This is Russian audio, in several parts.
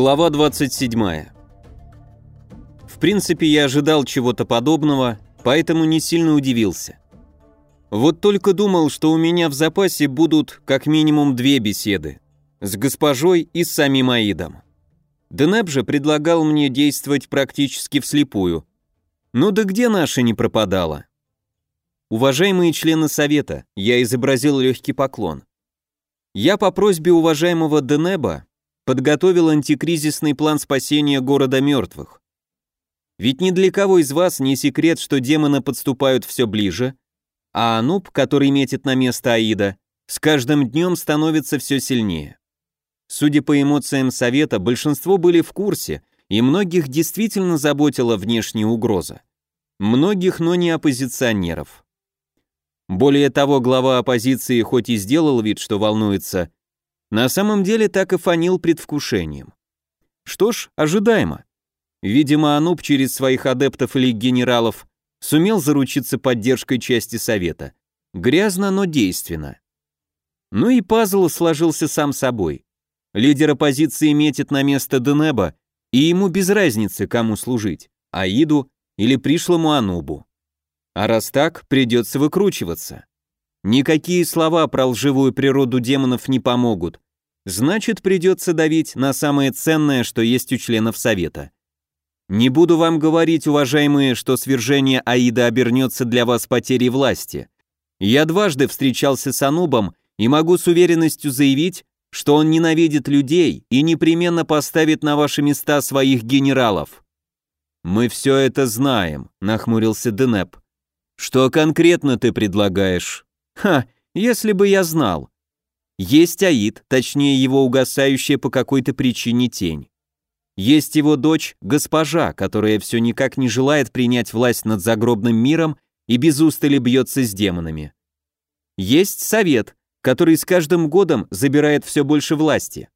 Глава 27. В принципе, я ожидал чего-то подобного, поэтому не сильно удивился. Вот только думал, что у меня в запасе будут как минимум две беседы. С госпожой и с самим Аидом. Денеп же предлагал мне действовать практически вслепую. Ну да где наша не пропадала? Уважаемые члены совета, я изобразил легкий поклон. Я по просьбе уважаемого Денеба подготовил антикризисный план спасения города мертвых. Ведь ни для кого из вас не секрет, что демоны подступают все ближе, а Ануб, который метит на место Аида, с каждым днем становится все сильнее. Судя по эмоциям совета, большинство были в курсе, и многих действительно заботила внешняя угроза. Многих, но не оппозиционеров. Более того, глава оппозиции хоть и сделал вид, что волнуется, на самом деле так и фанил предвкушением. Что ж, ожидаемо. Видимо, Ануб через своих адептов или генералов сумел заручиться поддержкой части совета. Грязно, но действенно. Ну и пазл сложился сам собой. Лидер оппозиции метит на место Денеба, и ему без разницы, кому служить, Аиду или пришлому Анубу. А раз так, придется выкручиваться. Никакие слова про лживую природу демонов не помогут. Значит, придется давить на самое ценное, что есть у членов Совета. Не буду вам говорить, уважаемые, что свержение Аида обернется для вас потерей власти. Я дважды встречался с Анубом и могу с уверенностью заявить, что он ненавидит людей и непременно поставит на ваши места своих генералов. Мы все это знаем, нахмурился Денеп. Что конкретно ты предлагаешь? Ха, если бы я знал. Есть Аид, точнее его угасающая по какой-то причине тень. Есть его дочь, госпожа, которая все никак не желает принять власть над загробным миром и без устали бьется с демонами. Есть совет, который с каждым годом забирает все больше власти.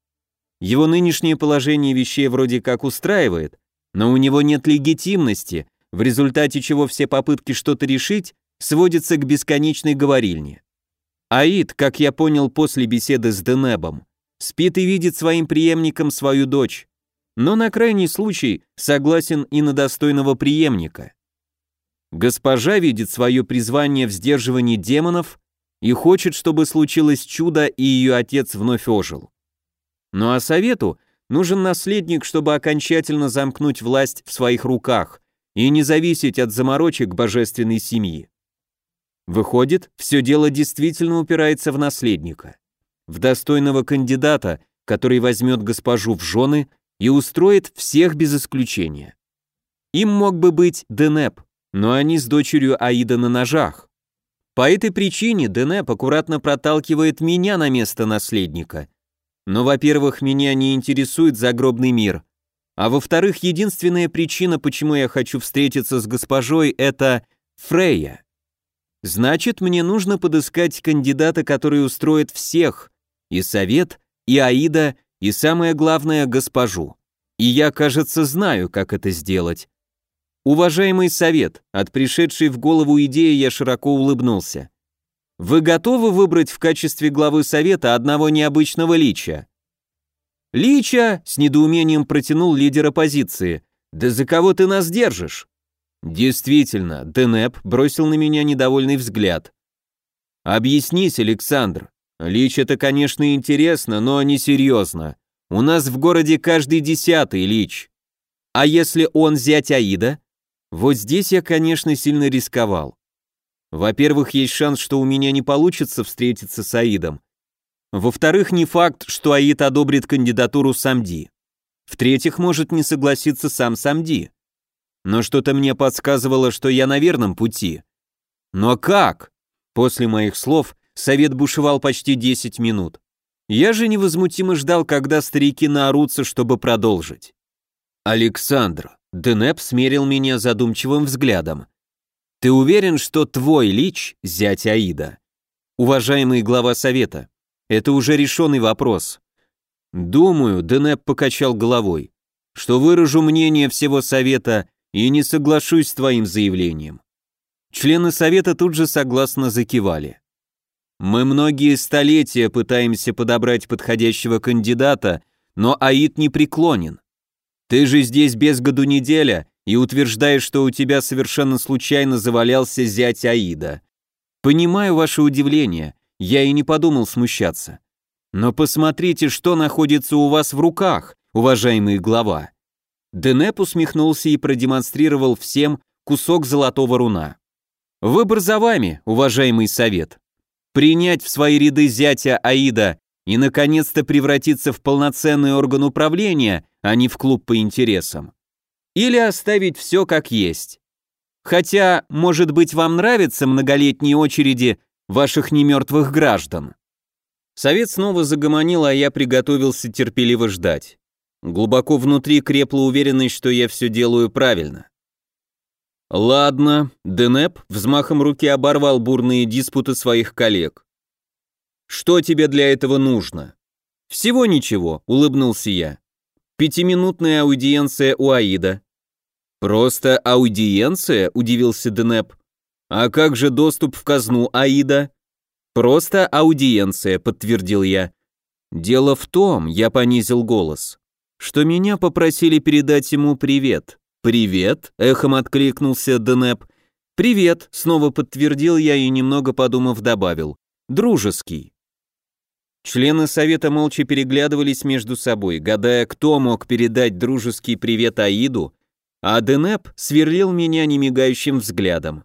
Его нынешнее положение вещей вроде как устраивает, но у него нет легитимности, в результате чего все попытки что-то решить сводится к бесконечной говорильне. Аид, как я понял после беседы с Денебом, спит и видит своим преемником свою дочь, но на крайний случай согласен и на достойного преемника. Госпожа видит свое призвание в сдерживании демонов и хочет, чтобы случилось чудо и ее отец вновь ожил. Ну а совету нужен наследник, чтобы окончательно замкнуть власть в своих руках и не зависеть от заморочек божественной семьи. Выходит, все дело действительно упирается в наследника. В достойного кандидата, который возьмет госпожу в жены и устроит всех без исключения. Им мог бы быть Денеп, но они с дочерью Аида на ножах. По этой причине Денеп аккуратно проталкивает меня на место наследника. Но, во-первых, меня не интересует загробный мир, а во-вторых, единственная причина, почему я хочу встретиться с госпожой, это Фрейя. Значит, мне нужно подыскать кандидата, который устроит всех, и совет, и Аида, и самое главное, госпожу. И я, кажется, знаю, как это сделать. Уважаемый совет, от пришедшей в голову идеи я широко улыбнулся. Вы готовы выбрать в качестве главы совета одного необычного лича? Лича с недоумением протянул лидер оппозиции. Да за кого ты нас держишь? Действительно, Денеп бросил на меня недовольный взгляд. Объяснись, Александр. Лич это, конечно, интересно, но не серьезно. У нас в городе каждый десятый лич. А если он зять Аида? Вот здесь я, конечно, сильно рисковал. Во-первых, есть шанс, что у меня не получится встретиться с Аидом. Во-вторых, не факт, что Аид одобрит кандидатуру Самди. В-третьих, может не согласиться сам Самди но что-то мне подсказывало, что я на верном пути. Но как? После моих слов совет бушевал почти 10 минут. Я же невозмутимо ждал, когда старики наорутся, чтобы продолжить. «Александр», — Денеп смерил меня задумчивым взглядом. «Ты уверен, что твой лич — зять Аида?» «Уважаемый глава совета, это уже решенный вопрос». «Думаю», — Денеп покачал головой, «что выражу мнение всего совета и не соглашусь с твоим заявлением». Члены совета тут же согласно закивали. Мы многие столетия пытаемся подобрать подходящего кандидата, но Аид не преклонен. Ты же здесь без году неделя и утверждаешь, что у тебя совершенно случайно завалялся зять Аида. Понимаю ваше удивление, я и не подумал смущаться. Но посмотрите, что находится у вас в руках, уважаемый глава. Денеп усмехнулся и продемонстрировал всем кусок золотого руна. Выбор за вами, уважаемый совет. Принять в свои ряды зятя Аида и, наконец-то, превратиться в полноценный орган управления, а не в клуб по интересам. Или оставить все как есть. Хотя, может быть, вам нравятся многолетние очереди ваших немертвых граждан. Совет снова загомонил, а я приготовился терпеливо ждать. Глубоко внутри крепла уверенность, что я все делаю правильно. Ладно, Денеп взмахом руки оборвал бурные диспуты своих коллег. Что тебе для этого нужно? Всего ничего, улыбнулся я. Пятиминутная аудиенция у Аида. Просто аудиенция, удивился Денеп. А как же доступ в казну Аида? Просто аудиенция, подтвердил я. Дело в том, я понизил голос, что меня попросили передать ему привет. Привет, эхом откликнулся Денеп. Привет, снова подтвердил я и немного подумав добавил. Дружеский. Члены совета молча переглядывались между собой, гадая, кто мог передать дружеский привет Аиду, а Денеп сверлил меня немигающим взглядом.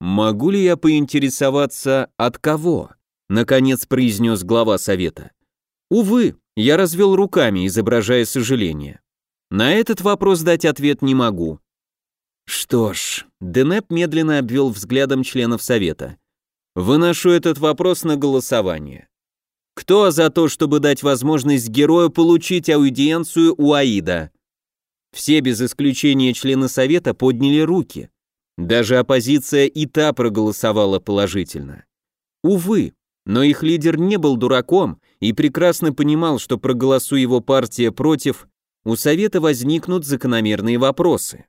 «Могу ли я поинтересоваться, от кого?» — наконец произнес глава совета. «Увы, я развел руками, изображая сожаление. На этот вопрос дать ответ не могу». «Что ж», — Денеп медленно обвел взглядом членов совета. «Выношу этот вопрос на голосование. Кто за то, чтобы дать возможность герою получить аудиенцию у Аида?» Все без исключения члены совета подняли руки. Даже оппозиция и та проголосовала положительно. Увы, но их лидер не был дураком и прекрасно понимал, что проголосуя его партия против, у Совета возникнут закономерные вопросы.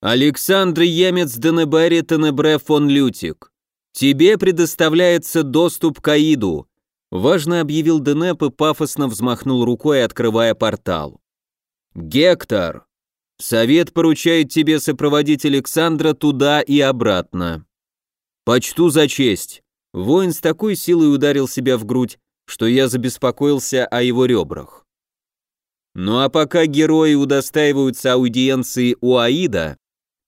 Александр Емец Денебери Тенебре фон Лютик, тебе предоставляется доступ к Аиду, важно объявил Денеп и пафосно взмахнул рукой, открывая портал. Гектор, Совет поручает тебе сопроводить Александра туда и обратно. Почту за честь. Воин с такой силой ударил себя в грудь, что я забеспокоился о его ребрах. Ну а пока герои удостаиваются аудиенции у Аида,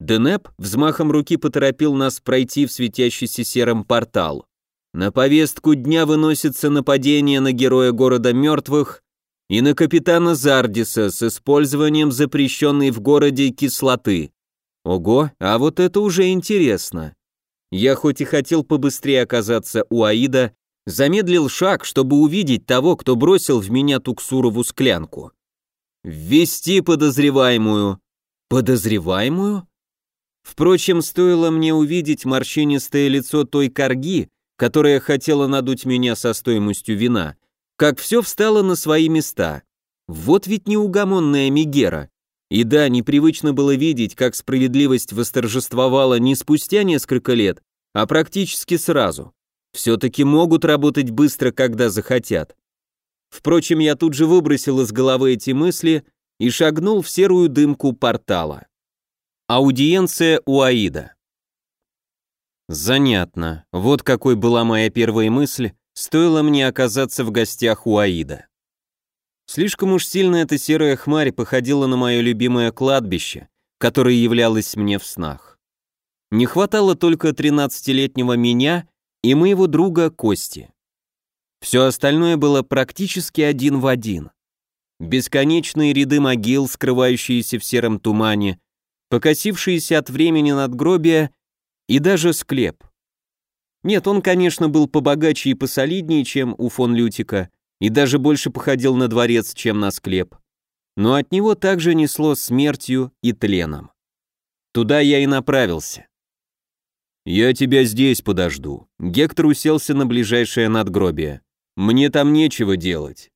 Денеп взмахом руки поторопил нас пройти в светящийся серым портал. На повестку дня выносится нападение на героя города мертвых и на капитана Зардиса с использованием запрещенной в городе кислоты. Ого, а вот это уже интересно. Я хоть и хотел побыстрее оказаться у Аида, замедлил шаг, чтобы увидеть того, кто бросил в меня туксурову склянку. Ввести подозреваемую. Подозреваемую? Впрочем, стоило мне увидеть морщинистое лицо той корги, которая хотела надуть меня со стоимостью вина, как все встало на свои места. Вот ведь неугомонная Мигера. И да, непривычно было видеть, как справедливость восторжествовала не спустя несколько лет, а практически сразу. Все-таки могут работать быстро, когда захотят. Впрочем, я тут же выбросил из головы эти мысли и шагнул в серую дымку портала. Аудиенция у Аида. Занятно. Вот какой была моя первая мысль, стоило мне оказаться в гостях у Аида. Слишком уж сильно эта серая хмарь походила на мое любимое кладбище, которое являлось мне в снах. Не хватало только 13-летнего меня и моего друга Кости. Все остальное было практически один в один. Бесконечные ряды могил, скрывающиеся в сером тумане, покосившиеся от времени надгробия и даже склеп. Нет, он, конечно, был побогаче и посолиднее, чем у фон Лютика, и даже больше походил на дворец, чем на склеп. Но от него также несло смертью и тленом. Туда я и направился. «Я тебя здесь подожду». Гектор уселся на ближайшее надгробие. «Мне там нечего делать».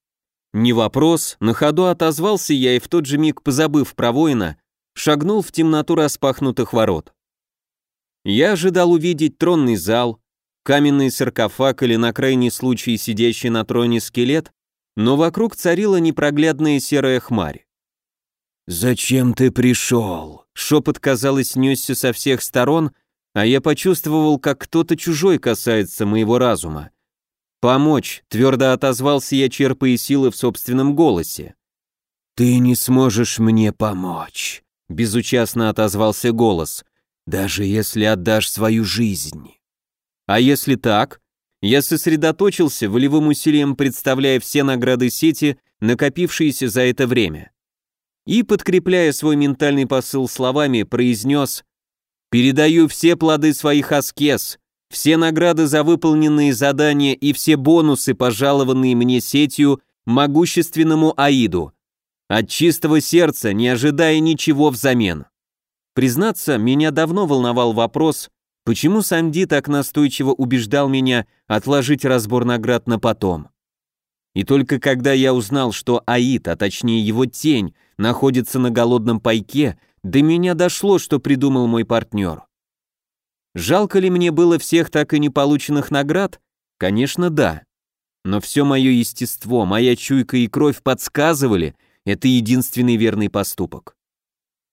Не вопрос, на ходу отозвался я и в тот же миг, позабыв про воина, шагнул в темноту распахнутых ворот. Я ожидал увидеть тронный зал, каменный саркофаг или на крайний случай сидящий на троне скелет, но вокруг царила непроглядная серая хмарь. «Зачем ты пришел?» Шепот, казалось, несся со всех сторон, а я почувствовал, как кто-то чужой касается моего разума. «Помочь», — твердо отозвался я, черпая силы в собственном голосе. «Ты не сможешь мне помочь», — безучастно отозвался голос, «даже если отдашь свою жизнь». «А если так?» Я сосредоточился, волевым усилием представляя все награды сети, накопившиеся за это время. И, подкрепляя свой ментальный посыл словами, произнес «Передаю все плоды своих аскез, все награды за выполненные задания и все бонусы, пожалованные мне сетью, могущественному Аиду. От чистого сердца, не ожидая ничего взамен». Признаться, меня давно волновал вопрос, Почему Санди так настойчиво убеждал меня отложить разбор наград на потом? И только когда я узнал, что Аид, а точнее его тень, находится на голодном пайке, до меня дошло, что придумал мой партнер. Жалко ли мне было всех так и не полученных наград? Конечно, да. Но все мое естество, моя чуйка и кровь подсказывали, это единственный верный поступок.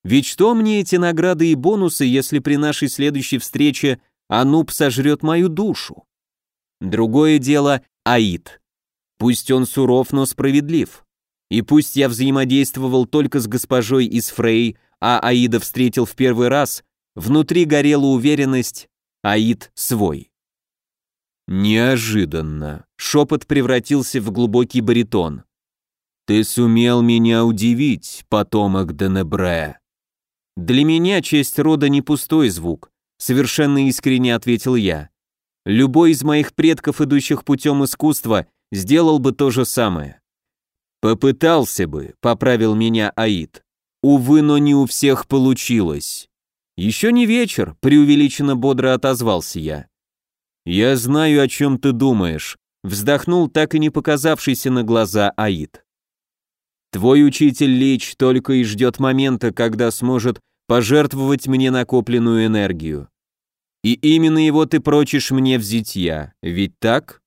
Ведь что мне эти награды и бонусы, если при нашей следующей встрече Ануб сожрет мою душу? Другое дело Аид. Пусть он суров, но справедлив. И пусть я взаимодействовал только с госпожой из Фрей, а Аида встретил в первый раз, внутри горела уверенность, Аид свой. Неожиданно. Шепот превратился в глубокий баритон. Ты сумел меня удивить, потомок Денебре. «Для меня честь рода не пустой звук», — совершенно искренне ответил я. «Любой из моих предков, идущих путем искусства, сделал бы то же самое». «Попытался бы», — поправил меня Аид. «Увы, но не у всех получилось». «Еще не вечер», — преувеличенно бодро отозвался я. «Я знаю, о чем ты думаешь», — вздохнул так и не показавшийся на глаза Аид. Твой учитель Лич только и ждет момента, когда сможет пожертвовать мне накопленную энергию. И именно его ты прочишь мне в зитья, ведь так?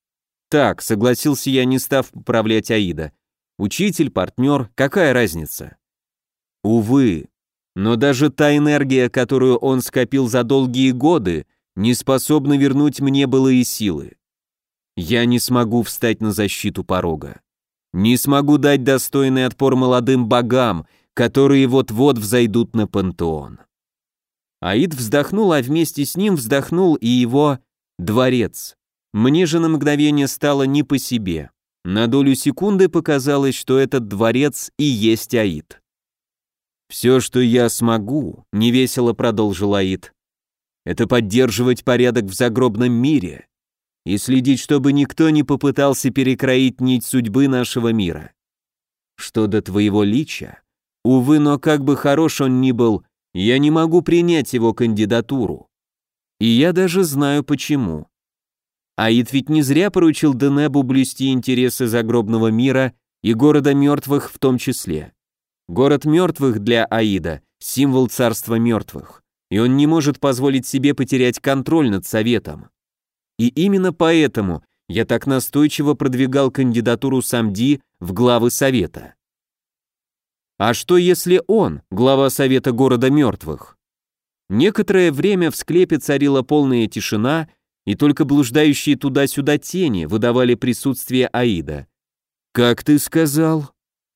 Так, согласился я, не став поправлять Аида. Учитель, партнер, какая разница? Увы, но даже та энергия, которую он скопил за долгие годы, не способна вернуть мне былые силы. Я не смогу встать на защиту порога. Не смогу дать достойный отпор молодым богам, которые вот-вот взойдут на пантеон. Аид вздохнул, а вместе с ним вздохнул и его дворец. Мне же на мгновение стало не по себе. На долю секунды показалось, что этот дворец и есть Аид. «Все, что я смогу», — невесело продолжил Аид, — «это поддерживать порядок в загробном мире, и следить, чтобы никто не попытался перекроить нить судьбы нашего мира. Что до твоего лича, увы, но как бы хорош он ни был, я не могу принять его кандидатуру. И я даже знаю почему. Аид ведь не зря поручил Денебу блюсти интересы загробного мира и города мертвых в том числе. Город мертвых для Аида – символ царства мертвых, и он не может позволить себе потерять контроль над советом. И именно поэтому я так настойчиво продвигал кандидатуру Самди в главы совета. А что если он, глава совета города мертвых? Некоторое время в склепе царила полная тишина, и только блуждающие туда-сюда тени выдавали присутствие Аида. «Как ты сказал?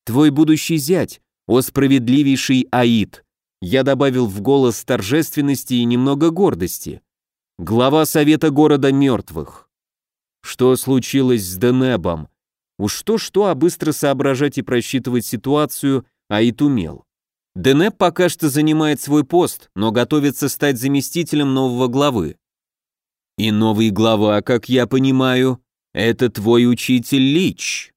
Твой будущий зять, о справедливейший Аид!» Я добавил в голос торжественности и немного гордости. Глава совета города мертвых. Что случилось с Денебом? Уж что-что, а быстро соображать и просчитывать ситуацию Аид умел. Денеб пока что занимает свой пост, но готовится стать заместителем нового главы. И новый глава, как я понимаю, это твой учитель Лич,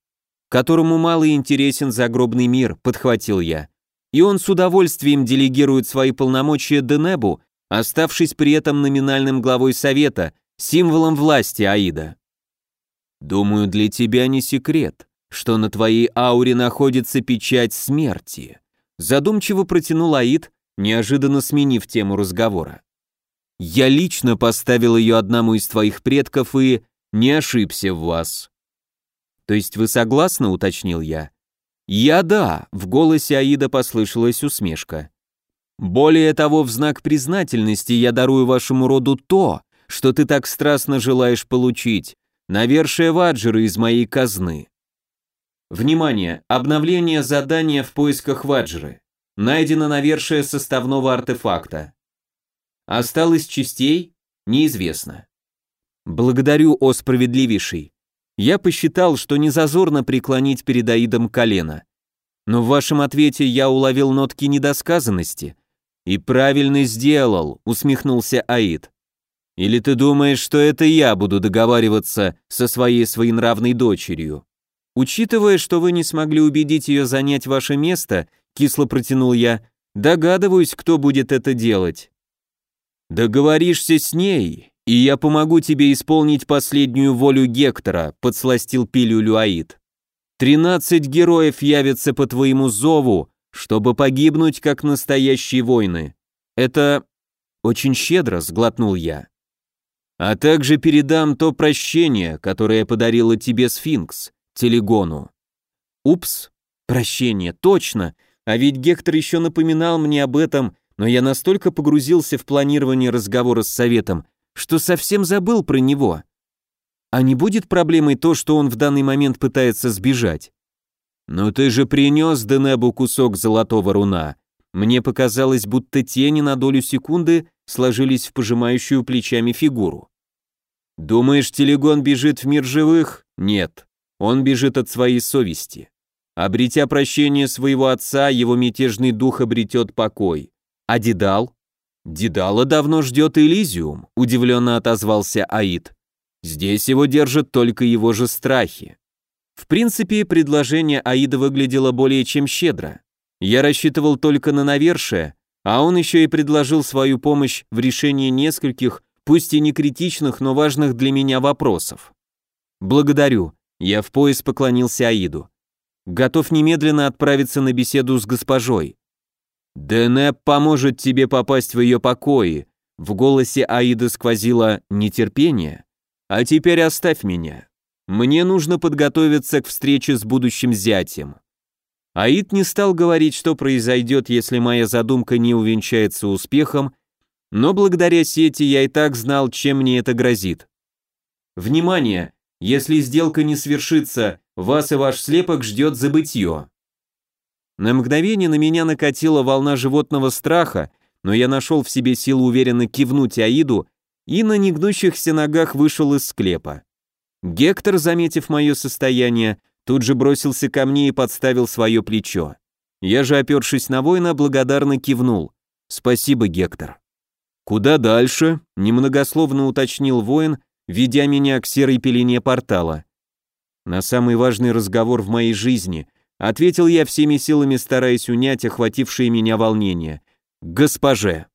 которому мало интересен загробный мир, подхватил я. И он с удовольствием делегирует свои полномочия Денебу, оставшись при этом номинальным главой совета, символом власти Аида. Думаю, для тебя не секрет, что на твоей ауре находится печать смерти. Задумчиво протянул Аид, неожиданно сменив тему разговора. Я лично поставил ее одному из твоих предков и не ошибся в вас. То есть вы согласны, уточнил я. Я да, в голосе Аида послышалась усмешка. Более того, в знак признательности я дарую вашему роду то, что ты так страстно желаешь получить, навершие ваджеры из моей казны. Внимание! Обновление задания в поисках ваджры. Найдено навершие составного артефакта. Осталось частей? Неизвестно. Благодарю, о справедливейший. Я посчитал, что не зазорно преклонить перед Аидом колено. Но в вашем ответе я уловил нотки недосказанности. И правильно сделал, усмехнулся Аид. Или ты думаешь, что это я буду договариваться со своей своенравной дочерью? Учитывая, что вы не смогли убедить ее занять ваше место, кисло протянул я, догадываюсь, кто будет это делать. Договоришься с ней, «И я помогу тебе исполнить последнюю волю Гектора», — подсластил пилюлю Аид. «Тринадцать героев явятся по твоему зову, чтобы погибнуть, как настоящие воины. Это очень щедро», — сглотнул я. «А также передам то прощение, которое подарила тебе сфинкс, Телегону». «Упс, прощение, точно, а ведь Гектор еще напоминал мне об этом, но я настолько погрузился в планирование разговора с советом, что совсем забыл про него. А не будет проблемой то, что он в данный момент пытается сбежать? «Но ты же принес Денебу кусок золотого руна». Мне показалось, будто тени на долю секунды сложились в пожимающую плечами фигуру. «Думаешь, Телегон бежит в мир живых? Нет. Он бежит от своей совести. Обретя прощение своего отца, его мятежный дух обретет покой. А Дедал? «Дедала давно ждет Элизиум», — удивленно отозвался Аид. «Здесь его держат только его же страхи». В принципе, предложение Аида выглядело более чем щедро. Я рассчитывал только на навершие, а он еще и предложил свою помощь в решении нескольких, пусть и не критичных, но важных для меня вопросов. «Благодарю», — я в пояс поклонился Аиду. «Готов немедленно отправиться на беседу с госпожой. «Денеп поможет тебе попасть в ее покои», в голосе Аида сквозило нетерпение. «А теперь оставь меня. Мне нужно подготовиться к встрече с будущим зятем». Аид не стал говорить, что произойдет, если моя задумка не увенчается успехом, но благодаря сети я и так знал, чем мне это грозит. Внимание! Если сделка не свершится, вас и ваш слепок ждет забытье. На мгновение на меня накатила волна животного страха, но я нашел в себе силу уверенно кивнуть Аиду и на негнущихся ногах вышел из склепа. Гектор, заметив мое состояние, тут же бросился ко мне и подставил свое плечо. Я же, опершись на воина, благодарно кивнул. «Спасибо, Гектор». «Куда дальше?» — немногословно уточнил воин, ведя меня к серой пелене портала. На самый важный разговор в моей жизни — Ответил я всеми силами, стараясь унять охватившее меня волнение. «Госпоже!»